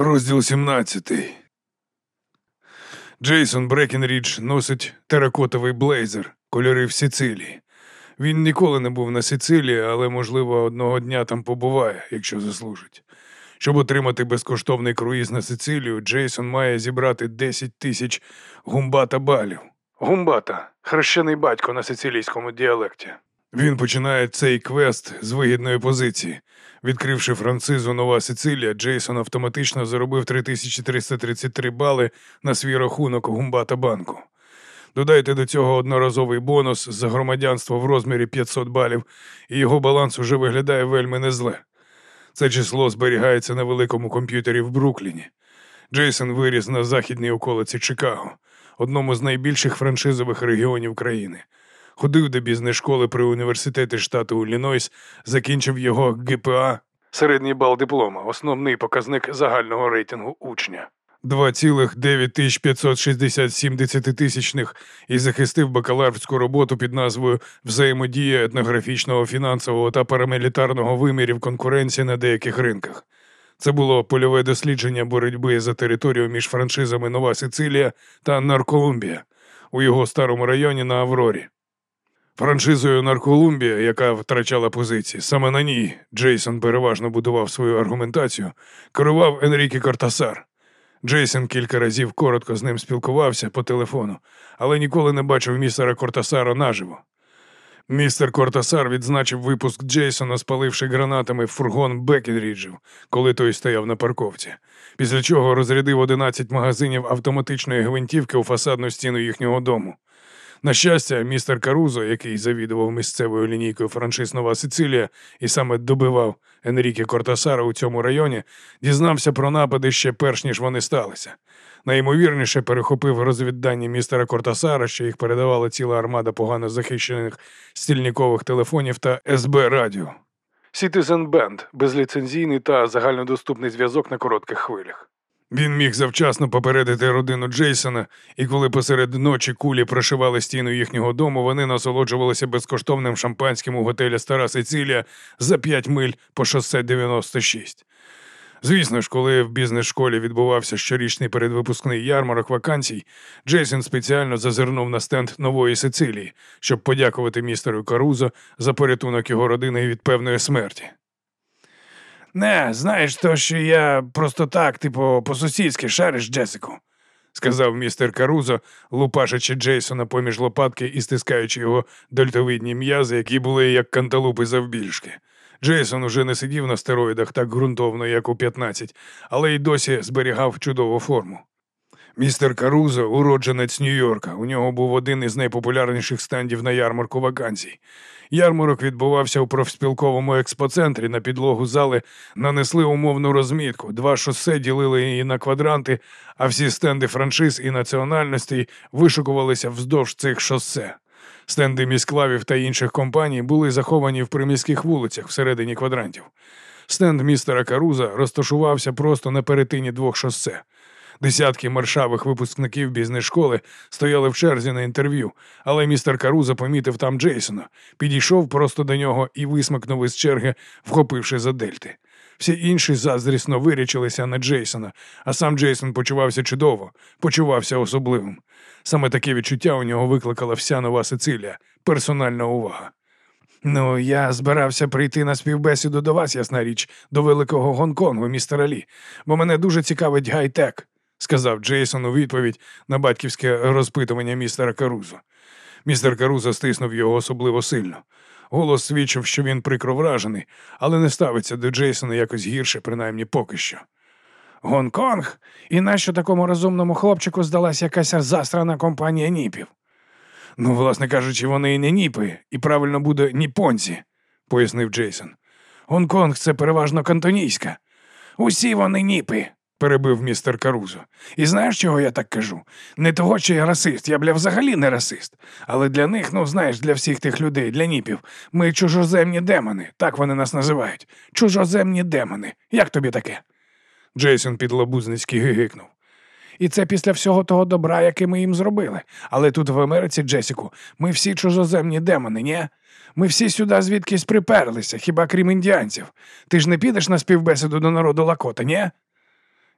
Розділ 17. Джейсон Брекенрідж носить теракотовий блейзер, кольори в Сицилії. Він ніколи не був на Сицилії, але, можливо, одного дня там побуває, якщо заслужить. Щоб отримати безкоштовний круїз на Сицилію, Джейсон має зібрати 10 тисяч гумбата балів. Гумбата хрещений батько на сицилійському діалекті. Він починає цей квест з вигідної позиції. Відкривши францизу Нова Сицилія, Джейсон автоматично заробив 3333 бали на свій рахунок Гумбата банку. Додайте до цього одноразовий бонус за громадянство в розмірі 500 балів, і його баланс уже виглядає вельми незле. Це число зберігається на великому комп'ютері в Брукліні. Джейсон виріс на західній околиці Чикаго, одному з найбільших франшизових регіонів країни. Ходив до бізнес-школи при університеті штату Іллінойс, закінчив його ГПА, середній бал диплома, основний показник загального рейтингу учня. 2,9567 десятитисячних і захистив бакалаврську роботу під назвою Взаємодія етнографічного, фінансового та парамілітарного вимірів конкуренції на деяких ринках. Це було польове дослідження боротьби за територію між франшизами Нова Сицилія та Нарколумбія у його старому районі на Аврорі. Франшизою Нарколумбія, яка втрачала позиції, саме на ній Джейсон переважно будував свою аргументацію, керував Енріке Кортасар. Джейсон кілька разів коротко з ним спілкувався по телефону, але ніколи не бачив містера Кортасара наживо. Містер Кортасар відзначив випуск Джейсона, спаливши гранатами фургон Бекенріджів, коли той стояв на парковці, після чого розрядив 11 магазинів автоматичної гвинтівки у фасадну стіну їхнього дому. На щастя, містер Карузо, який завідував місцевою лінійкою франшиз Нова Сицилія і саме добивав Енріке Кортасара у цьому районі, дізнався про напади ще перш ніж вони сталися. Найімовірніше перехопив розвіддані містера Кортасара, що їх передавала ціла армада погано захищених стільникових телефонів та СБ Радіо. Citizen Band – безліцензійний та загальнодоступний зв'язок на коротких хвилях. Він міг завчасно попередити родину Джейсона, і коли посеред ночі кулі прошивали стіну їхнього дому, вони насолоджувалися безкоштовним шампанським у готелі Стара Сицилія за 5 миль по шосе 96. Звісно ж, коли в бізнес-школі відбувався щорічний передвипускний ярмарок вакансій, Джейсон спеціально зазирнув на стенд нової Сицилії, щоб подякувати містеру Карузо за порятунок його родини від певної смерті. Не, знаєш, то що я просто так, типу, по-сусідськи шариш Джесику, сказав містер Карузо, лупашачи Джейсона поміж лопатки і стискаючи його дельтовидні м'язи, які були як канталупи завбільшки. Джейсон уже не сидів на стероїдах так ґрунтовно, як у 15, але й досі зберігав чудову форму. Містер Карузо, уродженець Нью-Йорка. У нього був один із найпопулярніших стендів на ярмарку вакансій. Ярмарок відбувався у профспілковому експоцентрі. На підлогу зали нанесли умовну розмітку. Два шосе ділили її на квадранти, а всі стенди франшиз і національностей вишукувалися вздовж цих шосе. Стенди міськлавів та інших компаній були заховані в приміських вулицях всередині квадрантів. Стенд містера Каруза розташувався просто на перетині двох шосе. Десятки маршавих випускників бізнес-школи стояли в черзі на інтерв'ю, але містер Каруза помітив там Джейсона, підійшов просто до нього і висмикнув із черги, вхопивши за дельти. Всі інші заздрісно вирячилися на Джейсона, а сам Джейсон почувався чудово, почувався особливим. Саме таке відчуття у нього викликала вся нова Сицилія, персональна увага. Ну, я збирався прийти на співбесіду до вас, ясна річ, до великого Гонконгу, містера Лі, бо мене дуже цікавить гайтек сказав Джейсон у відповідь на батьківське розпитування містера Карузо. Містер Карузо стиснув його особливо сильно. Голос свідчив, що він прикро вражений, але не ставиться до Джейсона якось гірше, принаймні поки що. Гонконг? І нащо такому розумному хлопчику здалася якась засрана компанія ніпів? Ну, власне кажучи, вони і не ніпи, і правильно буде ніпонці, пояснив Джейсон. Гонконг це переважно кантонійська. Усі вони ніпи, перебив містер Карузо. І знаєш, чого я так кажу? Не того, що я расист, я бля взагалі не расист. Але для них, ну знаєш, для всіх тих людей, для ніпів, ми чужоземні демони, так вони нас називають. Чужоземні демони. Як тобі таке? Джейсон підлабузницький гигикнув. І це після всього того добра, яке ми їм зробили. Але тут в Америці, Джесіку, ми всі чужоземні демони, ні? Ми всі сюди звідкись приперлися, хіба крім індіанців. Ти ж не підеш на співбесіду до народу Лакота, ні?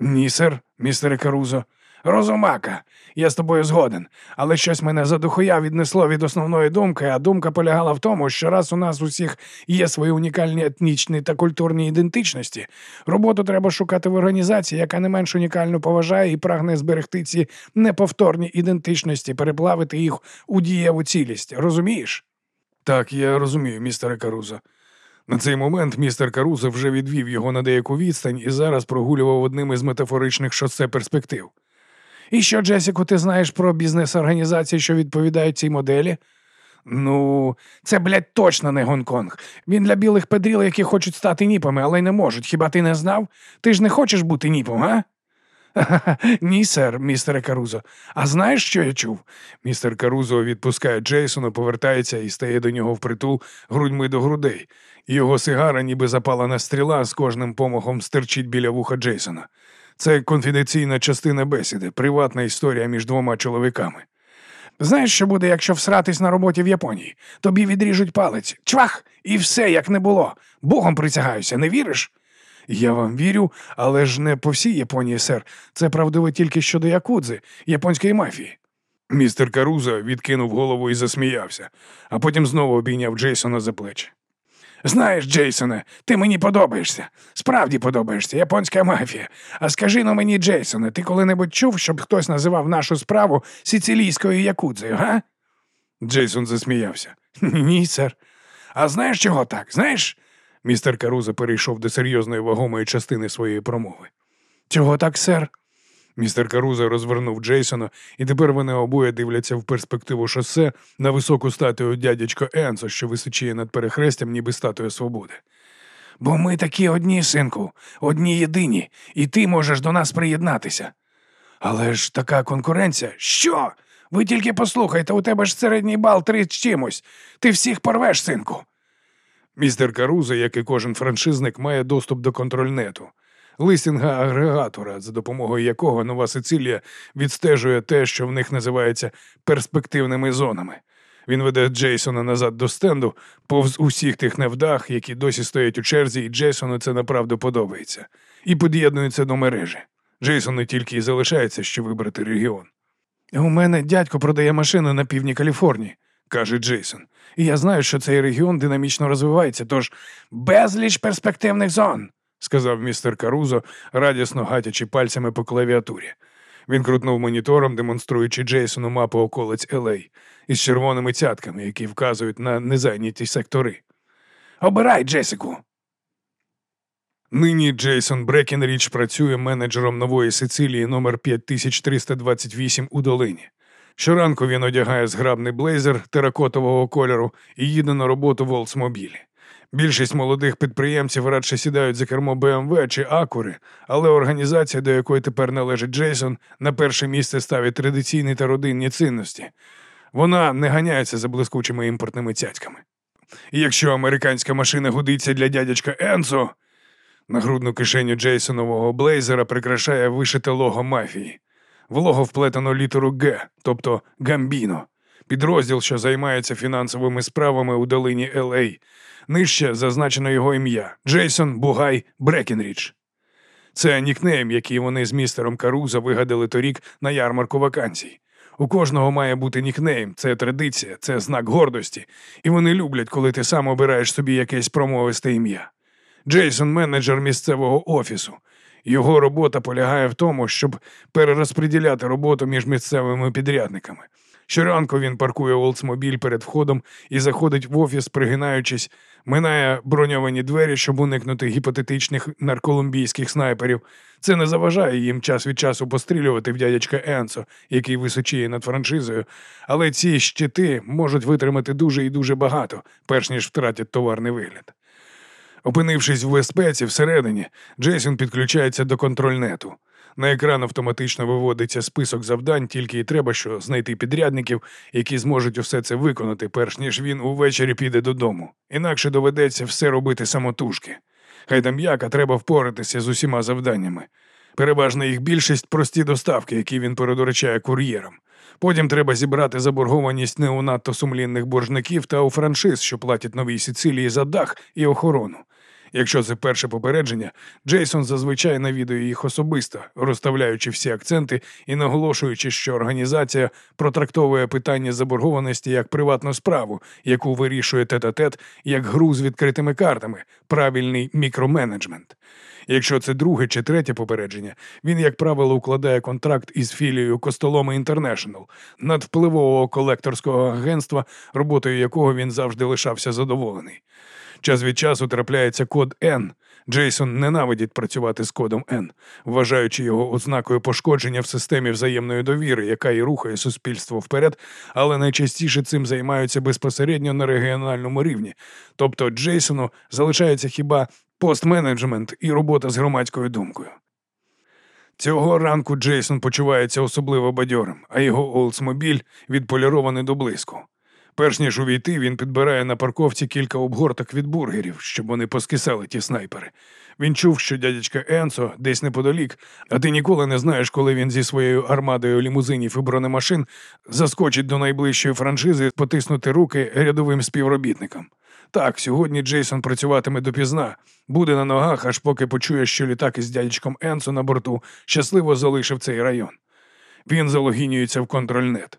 Ні, сер, містере Карузо. Розумака, я з тобою згоден, але щось мене задухуя віднесло від основної думки, а думка полягала в тому, що раз у нас усіх є свої унікальні етнічні та культурні ідентичності, роботу треба шукати в організації, яка не менш унікально поважає і прагне зберегти ці неповторні ідентичності, переплавити їх у дієву цілість. Розумієш? Так, я розумію, містере Карузо. На цей момент містер Карузо вже відвів його на деяку відстань і зараз прогулював одним із метафоричних шосе перспектив. І що, Джесіку, ти знаєш про бізнес-організації, що відповідають цій моделі? Ну, це, блядь, точно не Гонконг. Він для білих педріл, які хочуть стати ніпами, але й не можуть. Хіба ти не знав? Ти ж не хочеш бути ніпом, а? Ні, сер, містере Карузо. А знаєш, що я чув? Містер Карузо відпускає Джейсона, повертається і стає до нього впритул грудьми до грудей. Його сигара, ніби запалена стріла, з кожним помахом стирчить біля вуха Джейсона. Це конфіденційна частина бесіди, приватна історія між двома чоловіками. Знаєш, що буде, якщо всратись на роботі в Японії? Тобі відріжуть палець, чвах, і все як не було. Богом присягаюся, не віриш? Я вам вірю, але ж не по всій Японії, сер. Це правдиво тільки щодо якудзи, японської мафії. Містер Каруза відкинув голову і засміявся, а потім знову обійняв Джейсона за плечі. Знаєш, Джейсоне, ти мені подобаєшся. Справді подобаєшся, японська мафія. А скажи на мені, Джейсоне, ти коли-небудь чув, щоб хтось називав нашу справу сицилійською якудзою, га? Джейсон засміявся. Ні, сер. А знаєш чого так? Знаєш? Містер Каруза перейшов до серйозної вагомої частини своєї промови. Чого так, сер? Містер Каруза розвернув Джейсона, і тепер вони обоє дивляться в перспективу шосе на високу статую дядячко Енсо, що височіє над перехрестям, ніби статуя свободи. Бо ми такі одні, синку, одні єдині, і ти можеш до нас приєднатися. Але ж така конкуренція. Що? Ви тільки послухайте, у тебе ж середній бал три з чимось. Ти всіх порвеш, синку. Містер Каруза, як і кожен франшизник, має доступ до контрольнету листінга агрегатора, за допомогою якого Нова Сицилія відстежує те, що в них називається перспективними зонами. Він веде Джейсона назад до стенду, повз усіх тих невдах, які досі стоять у черзі, і Джейсону це направду подобається, і під'єднується до мережі. Джейсону тільки й залишається, що вибрати регіон. У мене дядько продає машину на півдні Каліфорнії, каже Джейсон. І я знаю, що цей регіон динамічно розвивається, тож безліч перспективних зон сказав містер Карузо, радісно гатячи пальцями по клавіатурі. Він крутнув монітором, демонструючи Джейсону мапу околиць Елей із червоними цятками, які вказують на незайняті сектори. Обирай, Джесику. Нині Джейсон Брекенріч працює менеджером нової Сицилії номер 5328 у долині. Щоранку він одягає зграбний блейзер теракотового кольору і їде на роботу в Олдсмобілі. Більшість молодих підприємців радше сідають за кермо БМВ чи Акури, але організація, до якої тепер належить Джейсон, на перше місце ставить традиційні та родинні цінності. Вона не ганяється за блискучими імпортними цяцьками. І якщо американська машина гудиться для дядячка Енсо, нагрудну кишеню Джейсонового блейзера прикрашає вишите лого мафії. В лого вплетено літеру Г, тобто Гамбіно, підрозділ, що займається фінансовими справами у долині Л.А., Нижче зазначено його ім'я Джейсон Бугай Брекенріч. Це нікнейм, який вони з містером Каруза вигадали торік на ярмарку вакансій. У кожного має бути нікнейм, це традиція, це знак гордості, і вони люблять, коли ти сам обираєш собі якесь промовисте ім'я. Джейсон менеджер місцевого офісу. Його робота полягає в тому, щоб перерозподіляти роботу між місцевими підрядниками. Щоранку він паркує Олдсмобіль перед входом і заходить в офіс, пригинаючись, минає броньовані двері, щоб уникнути гіпотетичних нарколумбійських снайперів. Це не заважає їм час від часу пострілювати в дядячка Енсо, який височіє над франшизою, але ці щити можуть витримати дуже і дуже багато, перш ніж втратять товарний вигляд. Опинившись в безпеці всередині, Джейсон підключається до контрольнету. На екран автоматично виводиться список завдань, тільки й треба, що знайти підрядників, які зможуть усе це виконати, перш ніж він увечері піде додому. Інакше доведеться все робити самотужки. Хай там як, а треба впоратися з усіма завданнями. Переважна їх більшість прості доставки, які він передоручає кур'єрам. Потім треба зібрати заборгованість не у надто сумлінних боржників та у франшиз, що платять новій Сицилії за дах і охорону. Якщо це перше попередження, Джейсон зазвичай навідує їх особисто, розставляючи всі акценти і наголошуючи, що організація протрактовує питання заборгованості як приватну справу, яку вирішує тет-а-тет, як гру з відкритими картами, правильний мікроменеджмент. Якщо це друге чи третє попередження, він, як правило, укладає контракт із філією Костоломи Інтернешнл, надвпливового колекторського агентства, роботою якого він завжди лишався задоволений. Час від часу трапляється код N. Джейсон ненавидить працювати з кодом N, вважаючи його ознакою пошкодження в системі взаємної довіри, яка і рухає суспільство вперед, але найчастіше цим займаються безпосередньо на регіональному рівні. Тобто Джейсону залишається хіба постменеджмент і робота з громадською думкою. Цього ранку Джейсон почувається особливо бадьорим, а його Олдсмобіль відполірований до блиску. Перш ніж увійти, він підбирає на парковці кілька обгорток від бургерів, щоб вони поскисали ті снайпери. Він чув, що дядечка Енсо десь неподалік, а ти ніколи не знаєш, коли він зі своєю армадою лімузинів і бронемашин заскочить до найближчої франшизи потиснути руки рядовим співробітникам. Так, сьогодні Джейсон працюватиме допізна, буде на ногах, аж поки почує, що літак із дядечком Енсо на борту щасливо залишив цей район. Він залогінюється в контрольнет.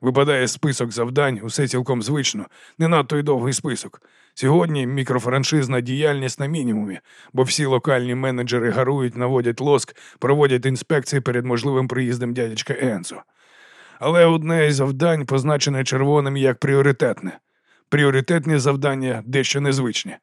Випадає список завдань, усе цілком звично, не надто й довгий список. Сьогодні мікрофраншизна діяльність на мінімумі, бо всі локальні менеджери гарують, наводять лоск, проводять інспекції перед можливим приїздом дядечка Енсо. Але одне із завдань позначене червоним як пріоритетне. Пріоритетні завдання дещо незвичні.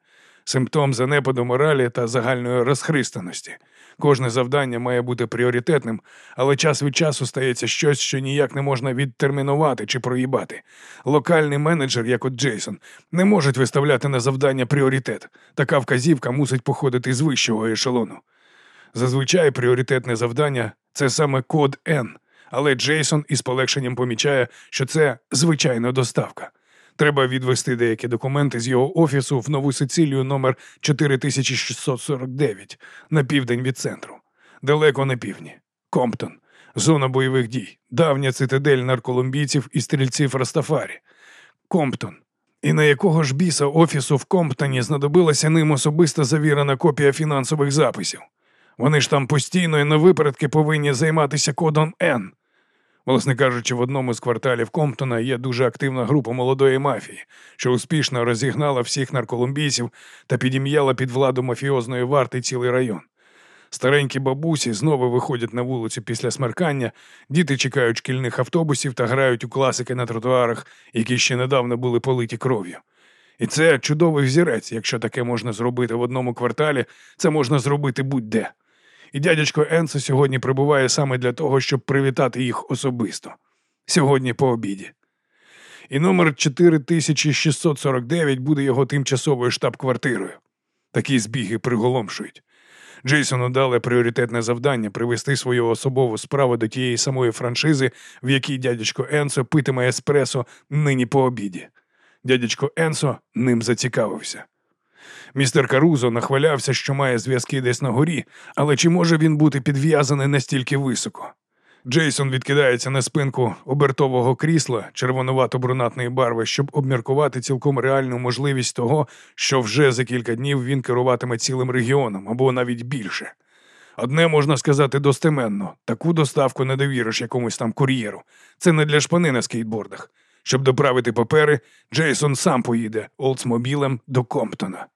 Симптом занепаду моралі та загальної розхристаності. Кожне завдання має бути пріоритетним, але час від часу стається щось, що ніяк не можна відтермінувати чи проїбати. Локальний менеджер, як от Джейсон, не можуть виставляти на завдання пріоритет. Така вказівка мусить походити з вищого ешелону. Зазвичай пріоритетне завдання це саме код N, але Джейсон із полегшенням помічає, що це звичайна доставка. Треба відвести деякі документи з його офісу в Нову Сицилію номер 4649 на південь від центру. Далеко на півдні. Комптон. Зона бойових дій. Давня цитадель нарколомбійців і стрільців Растафарі. Комптон. І на якого ж біса офісу в Комптоні знадобилася ним особиста завірена копія фінансових записів? Вони ж там постійно і на випередки повинні займатися кодом N. Власне кажучи, в одному з кварталів Комптона є дуже активна група молодої мафії, що успішно розігнала всіх нарколумбійців та підім'яла під владу мафіозної варти цілий район. Старенькі бабусі знову виходять на вулицю після смеркання, діти чекають шкільних автобусів та грають у класики на тротуарах, які ще недавно були политі кров'ю. І це чудовий взірець, якщо таке можна зробити в одному кварталі, це можна зробити будь-де. І дядечко Енсо сьогодні прибуває саме для того, щоб привітати їх особисто. Сьогодні по обіді. І номер 4649 буде його тимчасовою штаб-квартирою. Такі збіги приголомшують. Джейсону дали пріоритетне завдання привести свою особову справу до тієї самої франшизи, в якій дядечко Енсо питиме еспресо нині по обіді. Дядечко Енсо ним зацікавився. Містер Карузо нахвалявся, що має зв'язки десь на горі, але чи може він бути підв'язаний настільки високо? Джейсон відкидається на спинку обертового крісла червонувато-брунатної барви, щоб обміркувати цілком реальну можливість того, що вже за кілька днів він керуватиме цілим регіоном або навіть більше. Одне можна сказати достеменно: таку доставку не довіриш якомусь там кур'єру. Це не для шпани на скейтбордах. Щоб доправити папери, Джейсон сам поїде Олдсмобілем до Комптона.